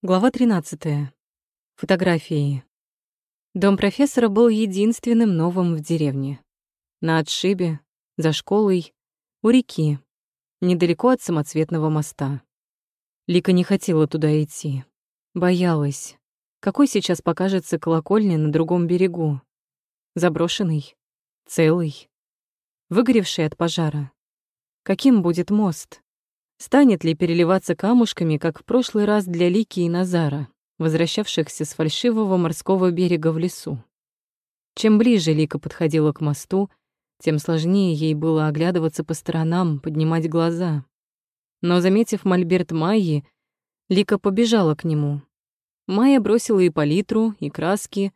Глава 13. Фотографии. Дом профессора был единственным новым в деревне. На отшибе, за школой, у реки, недалеко от самоцветного моста. Лика не хотела туда идти. Боялась. Какой сейчас покажется колокольня на другом берегу? Заброшенный? Целый? Выгоревший от пожара? Каким будет мост? Станет ли переливаться камушками, как в прошлый раз для Лики и Назара, возвращавшихся с фальшивого морского берега в лесу? Чем ближе Лика подходила к мосту, тем сложнее ей было оглядываться по сторонам, поднимать глаза. Но, заметив мольберт Майи, Лика побежала к нему. Майя бросила и палитру, и краски,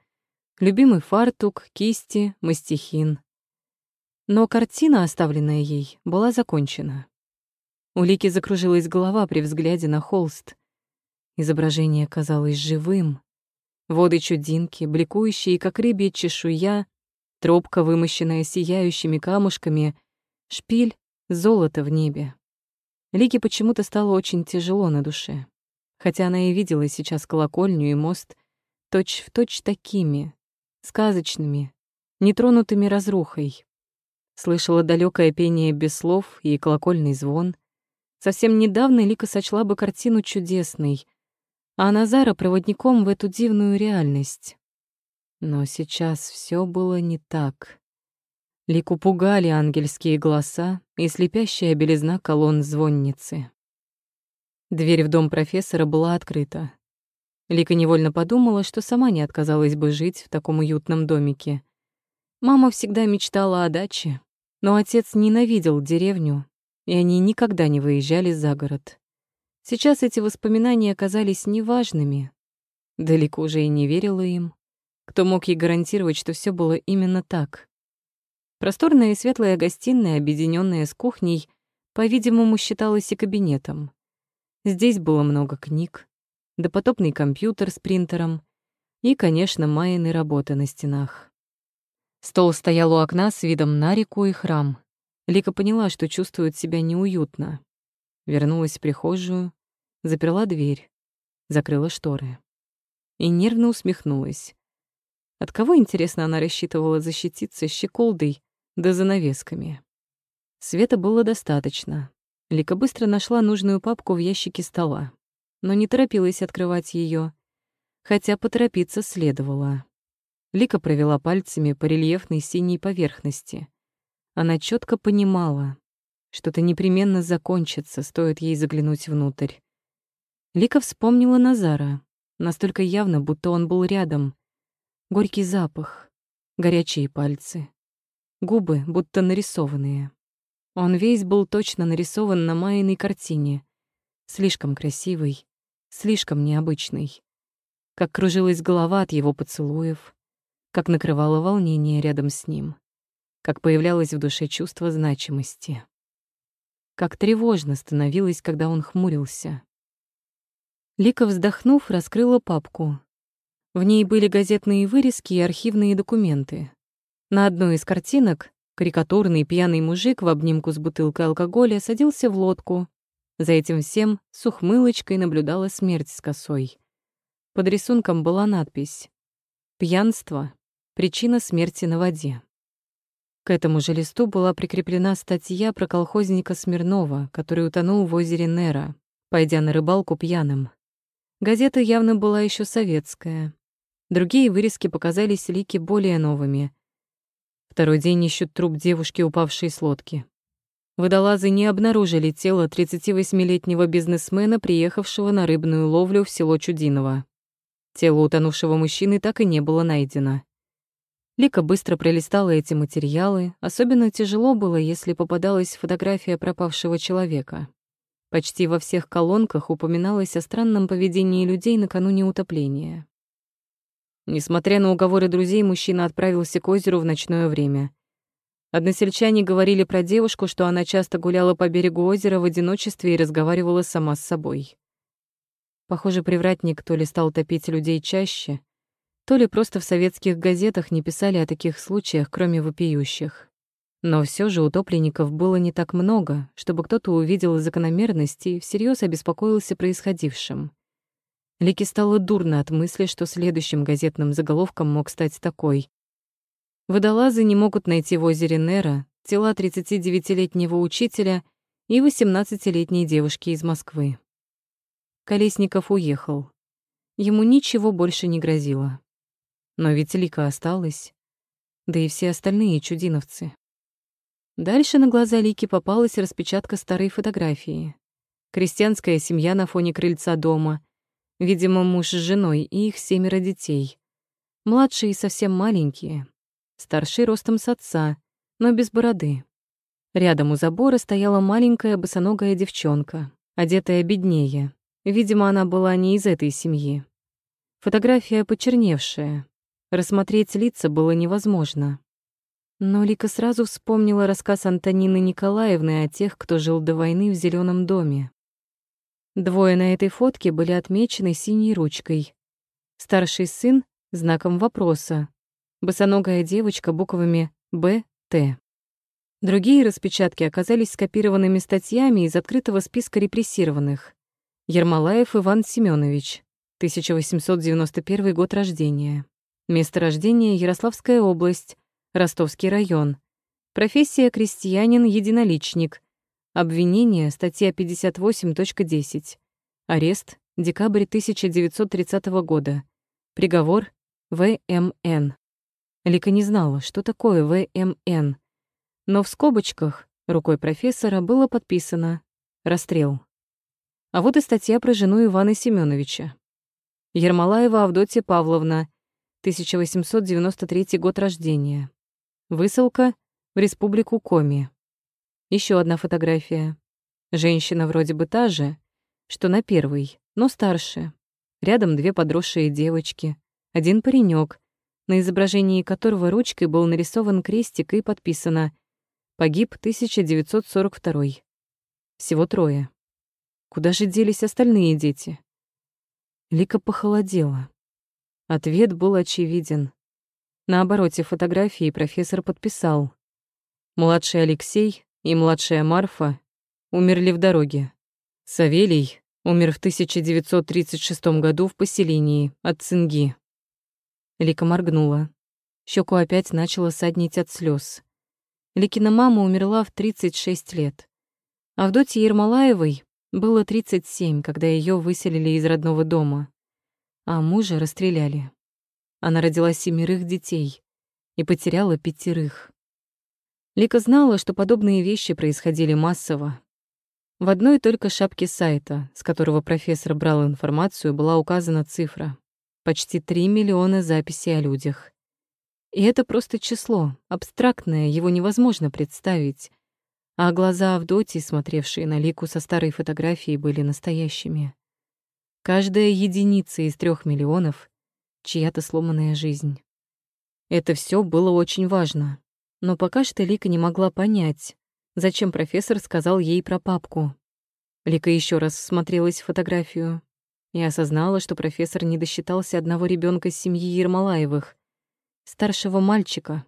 любимый фартук, кисти, мастихин. Но картина, оставленная ей, была закончена. У Лики закружилась голова при взгляде на холст. Изображение казалось живым. Воды чудинки, бликующие, как рыбья чешуя, тропка, вымощенная сияющими камушками, шпиль, золото в небе. Лике почему-то стало очень тяжело на душе. Хотя она и видела сейчас колокольню и мост точь-в-точь точь такими, сказочными, нетронутыми разрухой. Слышала далекое пение без слов и колокольный звон — Совсем недавно Лика сочла бы картину чудесной, а Назара — проводником в эту дивную реальность. Но сейчас все было не так. Лику пугали ангельские голоса и слепящая белизна колонн звонницы. Дверь в дом профессора была открыта. Лика невольно подумала, что сама не отказалась бы жить в таком уютном домике. Мама всегда мечтала о даче, но отец ненавидел деревню и они никогда не выезжали за город. Сейчас эти воспоминания оказались неважными. Далеко уже и не верила им. Кто мог ей гарантировать, что все было именно так? Просторная и светлая гостиная, объединенная с кухней, по-видимому, считалась и кабинетом. Здесь было много книг, допотопный компьютер с принтером и, конечно, Майины работы на стенах. Стол стоял у окна с видом на реку и храм. Лика поняла, что чувствует себя неуютно. Вернулась в прихожую, заперла дверь, закрыла шторы. И нервно усмехнулась. От кого, интересно, она рассчитывала защититься щеколдой да занавесками? Света было достаточно. Лика быстро нашла нужную папку в ящике стола, но не торопилась открывать ее, хотя поторопиться следовало. Лика провела пальцами по рельефной синей поверхности. Она четко понимала, что-то непременно закончится, стоит ей заглянуть внутрь. Лика вспомнила Назара, настолько явно, будто он был рядом. Горький запах, горячие пальцы, губы, будто нарисованные. Он весь был точно нарисован на Майиной картине. Слишком красивый, слишком необычный. Как кружилась голова от его поцелуев, как накрывало волнение рядом с ним как появлялось в душе чувство значимости. Как тревожно становилось, когда он хмурился. Лика, вздохнув, раскрыла папку. В ней были газетные вырезки и архивные документы. На одной из картинок карикатурный пьяный мужик в обнимку с бутылкой алкоголя садился в лодку. За этим всем с ухмылочкой наблюдала смерть с косой. Под рисунком была надпись «Пьянство. Причина смерти на воде». К этому же листу была прикреплена статья про колхозника Смирнова, который утонул в озере Нера, пойдя на рыбалку пьяным. Газета явно была еще советская. Другие вырезки показались Лике более новыми. Второй день ищут труп девушки, упавшей с лодки. Водолазы не обнаружили тело 38-летнего бизнесмена, приехавшего на рыбную ловлю в село Чудиново. Тело утонувшего мужчины так и не было найдено. Лика быстро пролистала эти материалы. Особенно тяжело было, если попадалась фотография пропавшего человека. Почти во всех колонках упоминалось о странном поведении людей накануне утопления. Несмотря на уговоры друзей, мужчина отправился к озеру в ночное время. Односельчане говорили про девушку, что она часто гуляла по берегу озера в одиночестве и разговаривала сама с собой. Похоже, привратник то ли стал топить людей чаще, то ли просто в советских газетах не писали о таких случаях, кроме вопиющих. Но все же утопленников было не так много, чтобы кто-то увидел закономерности и всерьез обеспокоился происходившим. Лике стало дурно от мысли, что следующим газетным заголовком мог стать такой. Водолазы не могут найти в озере Нера тела 39-летнего учителя и 18-летней девушки из Москвы. Колесников уехал. Ему ничего больше не грозило. Но ведь Лика осталась, да и все остальные чудиновцы. Дальше на глаза Лики попалась распечатка старой фотографии. Крестьянская семья на фоне крыльца дома, видимо, муж с женой и их семеро детей. Младшие совсем маленькие, старший ростом с отца, но без бороды. Рядом у забора стояла маленькая босоногая девчонка, одетая беднее. Видимо, она была не из этой семьи. Фотография почерневшая. Рассмотреть лица было невозможно. Но Лика сразу вспомнила рассказ Антонины Николаевны о тех, кто жил до войны в зеленом доме. Двое на этой фотке были отмечены синей ручкой. Старший сын — знаком вопроса. Босоногая девочка буквами «Б», «Т». Другие распечатки оказались скопированными статьями из открытого списка репрессированных. Ермолаев Иван Семенович, 1891 год рождения. Место рождения — Ярославская область, Ростовский район. Профессия крестьянин-единоличник. Обвинение, статья 58.10. Арест, декабрь 1930 года. Приговор, ВМН. Лика не знала, что такое ВМН. Но в скобочках, рукой профессора, было подписано «Расстрел». А вот и статья про жену Ивана Семеновича. Ермолаева Авдотья Павловна, 1893 год рождения. Высылка в Республику Коми. Еще одна фотография. Женщина вроде бы та же, что на первой, но старше. Рядом две подросшие девочки, один паренек, на изображении которого ручкой был нарисован крестик и подписано «Погиб 1942». Всего трое. Куда же делись остальные дети? Лика похолодела. Ответ был очевиден. На обороте фотографии профессор подписал. Младший Алексей и младшая Марфа умерли в дороге. Савелий умер в 1936 году в поселении от цинги. Лика моргнула. Щеку опять начала саднить от слез. Ликина мама умерла в 36 лет. Авдотье Ермолаевой было 37, когда ее выселили из родного дома, а мужа расстреляли. Она родила семерых детей и потеряла пятерых. Лика знала, что подобные вещи происходили массово. В одной только шапке сайта, с которого профессор брал информацию, была указана цифра — почти 3 миллиона записей о людях. И это просто число, абстрактное, его невозможно представить. А глаза Авдотьи, смотревшие на Лику со старой фотографией, были настоящими. Каждая единица из трех миллионов чья-то сломанная жизнь. Это все было очень важно, но пока что Лика не могла понять, зачем профессор сказал ей про папку. Лика еще раз смотрелась в фотографию и осознала, что профессор не досчитался одного ребенка из семьи Ермолаевых, старшего мальчика.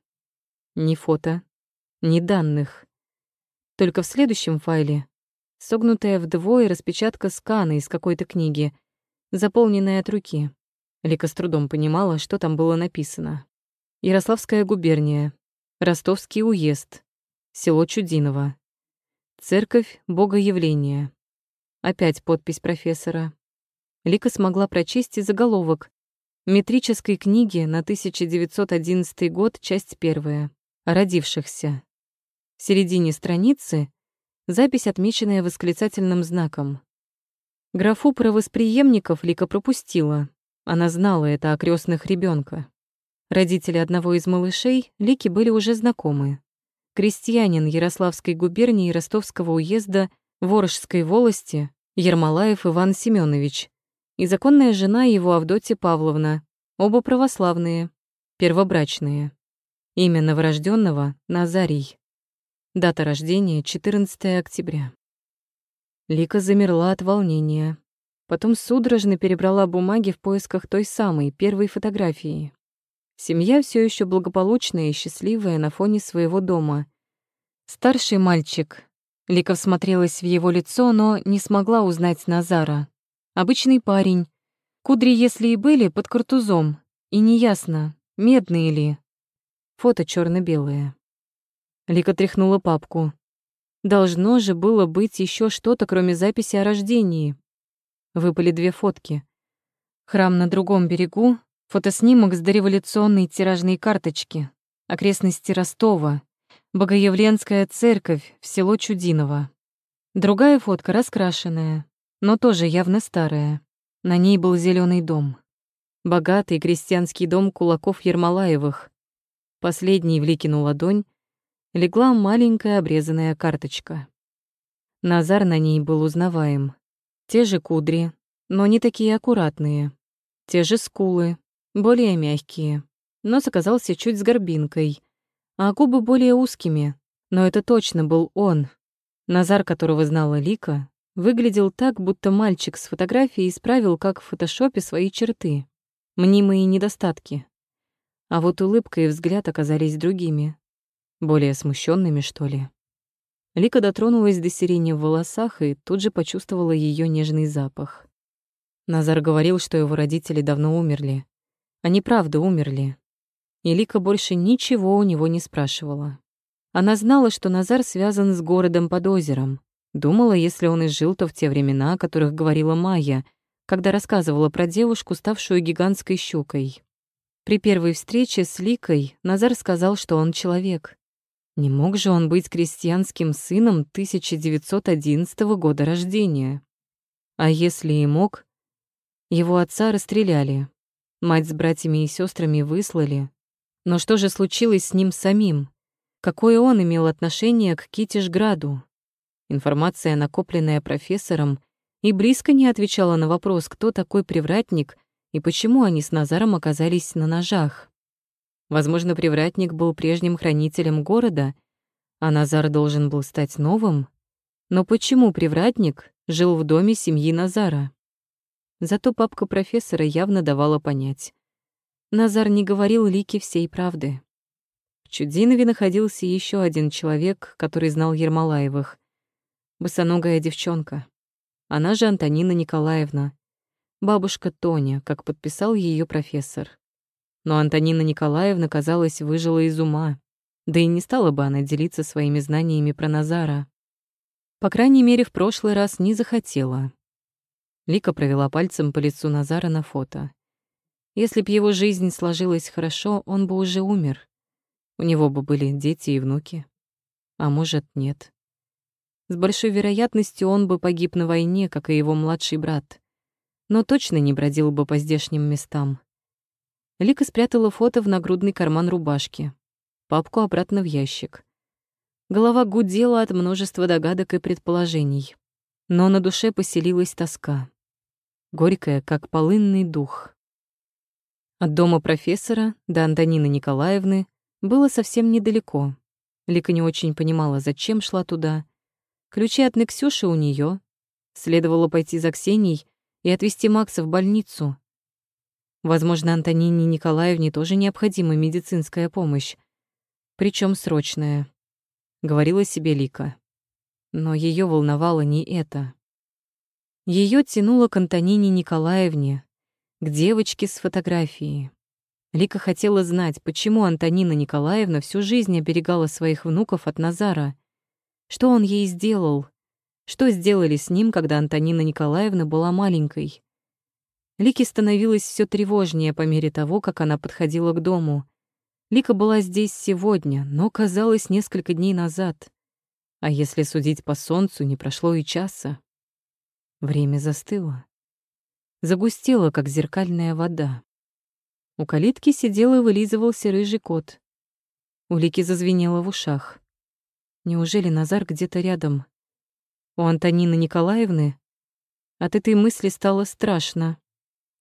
Ни фото, ни данных. Только в следующем файле согнутая вдвое распечатка скана из какой-то книги, заполненная от руки. Лика с трудом понимала, что там было написано. Ярославская губерния, Ростовский уезд, село Чудиново, Церковь Богоявления. Опять подпись профессора. Лика смогла прочесть и заголовок метрической книги на 1911 год, часть первая, родившихся. В середине страницы запись, отмеченная восклицательным знаком. Графу про восприемников Лика пропустила, она знала это о крестных ребенка. Родители одного из малышей Лики были уже знакомы. Крестьянин Ярославской губернии Ростовского уезда Ворожской волости Ермолаев Иван Семенович и законная жена его Авдотья Павловна, оба православные, первобрачные. Имя новорожденного Назарий. Дата рождения — 14 октября. Лика замерла от волнения. Потом судорожно перебрала бумаги в поисках той самой, первой фотографии. Семья все еще благополучная и счастливая на фоне своего дома. Старший мальчик. Лика всмотрелась в его лицо, но не смогла узнать Назара. Обычный парень. Кудри, если и были, под картузом, и неясно, медные ли. Фото черно белое Лика тряхнула папку. Должно же было быть еще что-то, кроме записи о рождении. Выпали две фотки. Храм на другом берегу, фотоснимок с дореволюционной тиражной карточки, окрестности Ростова, Богоявленская церковь в село Чудиново. Другая фотка раскрашенная, но тоже явно старая. На ней был зеленый дом. Богатый крестьянский дом кулаков Ермолаевых. Последний в Ликину ладонь легла маленькая обрезанная карточка. Назар на ней был узнаваем. Те же кудри, но не такие аккуратные. Те же скулы, более мягкие. Нос оказался чуть с горбинкой, а губы более узкими. Но это точно был он. Назар, которого знала Лика, выглядел так, будто мальчик с фотографией исправил, как в фотошопе, свои черты. Мнимые недостатки. А вот улыбка и взгляд оказались другими, более смущенными, что ли. Лика дотронулась до сирени в волосах и тут же почувствовала ее нежный запах. Назар говорил, что его родители давно умерли. Они правда умерли. И Лика больше ничего у него не спрашивала. Она знала, что Назар связан с городом под озером. Думала, если он и жил, то в те времена, о которых говорила Майя, когда рассказывала про девушку, ставшую гигантской щукой. При первой встрече с Ликой Назар сказал, что он человек, не мог же он быть крестьянским сыном 1911 года рождения. А если и мог, его отца расстреляли, мать с братьями и сестрами выслали. Но что же случилось с ним самим? Какое он имел отношение к Китишграду? Информация, накопленная профессором, и близко не отвечала на вопрос, кто такой привратник и почему они с Назаром оказались на ножах. Возможно, привратник был прежним хранителем города, а Назар должен был стать новым. Но почему привратник жил в доме семьи Назара? Зато папка профессора явно давала понять. Назар не говорил Лике всей правды. В Чудинове находился еще один человек, который знал Ермолаевых. Босоногая девчонка. Она же Антонина Николаевна. Бабушка Тоня, как подписал ее профессор. Но Антонина Николаевна, казалось, выжила из ума. Да и не стала бы она делиться своими знаниями про Назара. По крайней мере, в прошлый раз не захотела. Лика провела пальцем по лицу Назара на фото. Если б его жизнь сложилась хорошо, он бы уже умер. У него бы были дети и внуки. А может, нет. С большой вероятностью он бы погиб на войне, как и его младший брат. Но точно не бродил бы по здешним местам. Лика спрятала фото в нагрудный карман рубашки, папку обратно в ящик. Голова гудела от множества догадок и предположений, но на душе поселилась тоска, горькая, как полынный дух. От дома профессора до Антонины Николаевны было совсем недалеко. Лика не очень понимала, зачем шла туда. Ключи от Нексюши у нее. Следовало пойти за Ксенией и отвезти Макса в больницу, Возможно, Антонине Николаевне тоже необходима медицинская помощь, причем срочная, говорила себе Лика. Но ее волновало не это. Ее тянуло к Антонине Николаевне, к девочке с фотографией. Лика хотела знать, почему Антонина Николаевна всю жизнь оберегала своих внуков от Назара. Что он ей сделал? Что сделали с ним, когда Антонина Николаевна была маленькой? Лике становилось все тревожнее по мере того, как она подходила к дому. Лика была здесь сегодня, но казалось несколько дней назад. А если судить по солнцу, не прошло и часа. Время застыло. Загустело, как зеркальная вода. У калитки сидел и вылизывался рыжий кот. У Лики зазвенело в ушах. Неужели Назар где-то рядом? У Антонины Николаевны? От этой мысли стало страшно.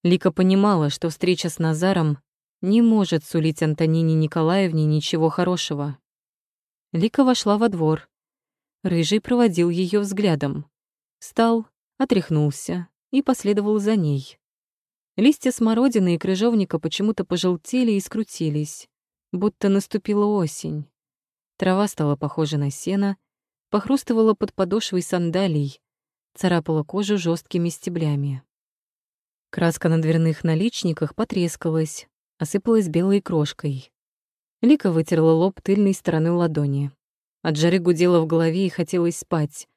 Лика понимала, что встреча с Назаром не может сулить Антонине Николаевне ничего хорошего. Лика вошла во двор. Рыжий проводил ее взглядом. Встал, отряхнулся и последовал за ней. Листья смородины и крыжовника почему-то пожелтели и скрутились, будто наступила осень. Трава стала похожа на сено, похрустывала под подошвой сандалий, царапала кожу жесткими стеблями. Краска на дверных наличниках потрескалась, осыпалась белой крошкой. Лика вытерла лоб тыльной стороной ладони. От жары гудело в голове и хотелось спать.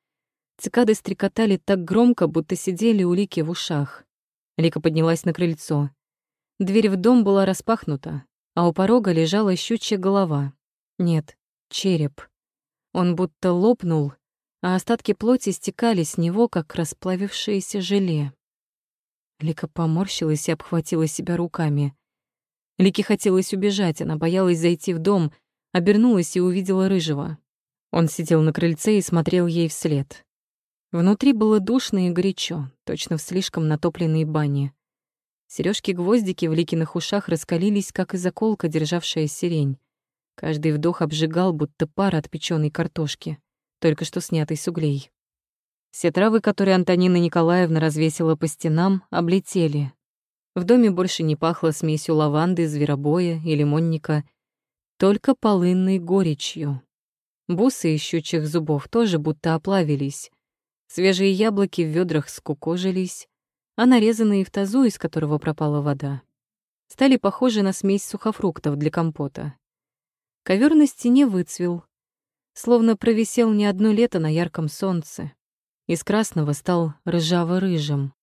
Цикады стрекотали так громко, будто сидели у Лики в ушах. Лика поднялась на крыльцо. Дверь в дом была распахнута, а у порога лежала щучья голова. Нет, череп. Он будто лопнул, а остатки плоти стекали с него, как расплавившееся желе. Лика поморщилась и обхватила себя руками. Лике хотелось убежать, она боялась зайти в дом, обернулась и увидела рыжего. Он сидел на крыльце и смотрел ей вслед. Внутри было душно и горячо, точно в слишком натопленной бане. сережки гвоздики в Ликиных ушах раскалились, как и заколка, державшая сирень. Каждый вдох обжигал, будто пар от печёной картошки, только что снятой с углей. Все травы, которые Антонина Николаевна развесила по стенам, облетели. В доме больше не пахло смесью лаванды, зверобоя и лимонника, только полынной горечью. Бусы из щучьих зубов тоже будто оплавились, Свежие яблоки в ведрах скукожились, а нарезанные в тазу, из которого пропала вода, стали похожи на смесь сухофруктов для компота. Ковер на стене выцвел, словно провисел не одно лето на ярком солнце. Из красного стал рыжаво-рыжим.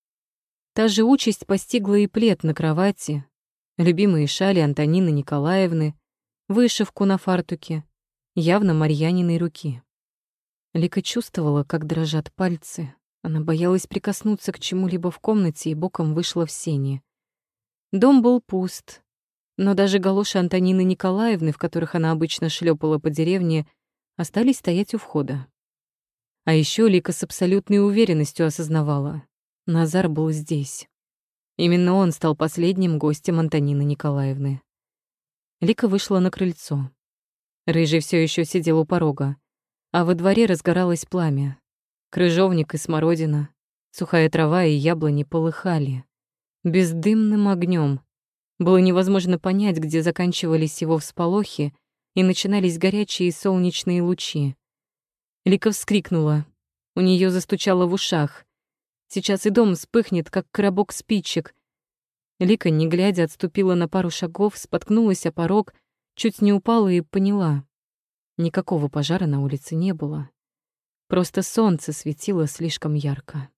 Та же участь постигла и плед на кровати, любимые шали Антонины Николаевны, вышивку на фартуке, явно Марьяниной руки. Лика чувствовала, как дрожат пальцы. Она боялась прикоснуться к чему-либо в комнате и боком вышла в сени. Дом был пуст, но даже галоши Антонины Николаевны, в которых она обычно шлепала по деревне, остались стоять у входа. А еще Лика с абсолютной уверенностью осознавала. Назар был здесь. Именно он стал последним гостем Антонины Николаевны. Лика вышла на крыльцо. Рыжий все еще сидел у порога а во дворе разгоралось пламя. Крыжовник и смородина, сухая трава и яблони полыхали. Бездымным огнем. Было невозможно понять, где заканчивались его всполохи и начинались горячие солнечные лучи. Лика вскрикнула. У нее застучало в ушах. Сейчас и дом вспыхнет, как коробок спичек. Лика, не глядя, отступила на пару шагов, споткнулась о порог, чуть не упала и поняла. Никакого пожара на улице не было. Просто солнце светило слишком ярко.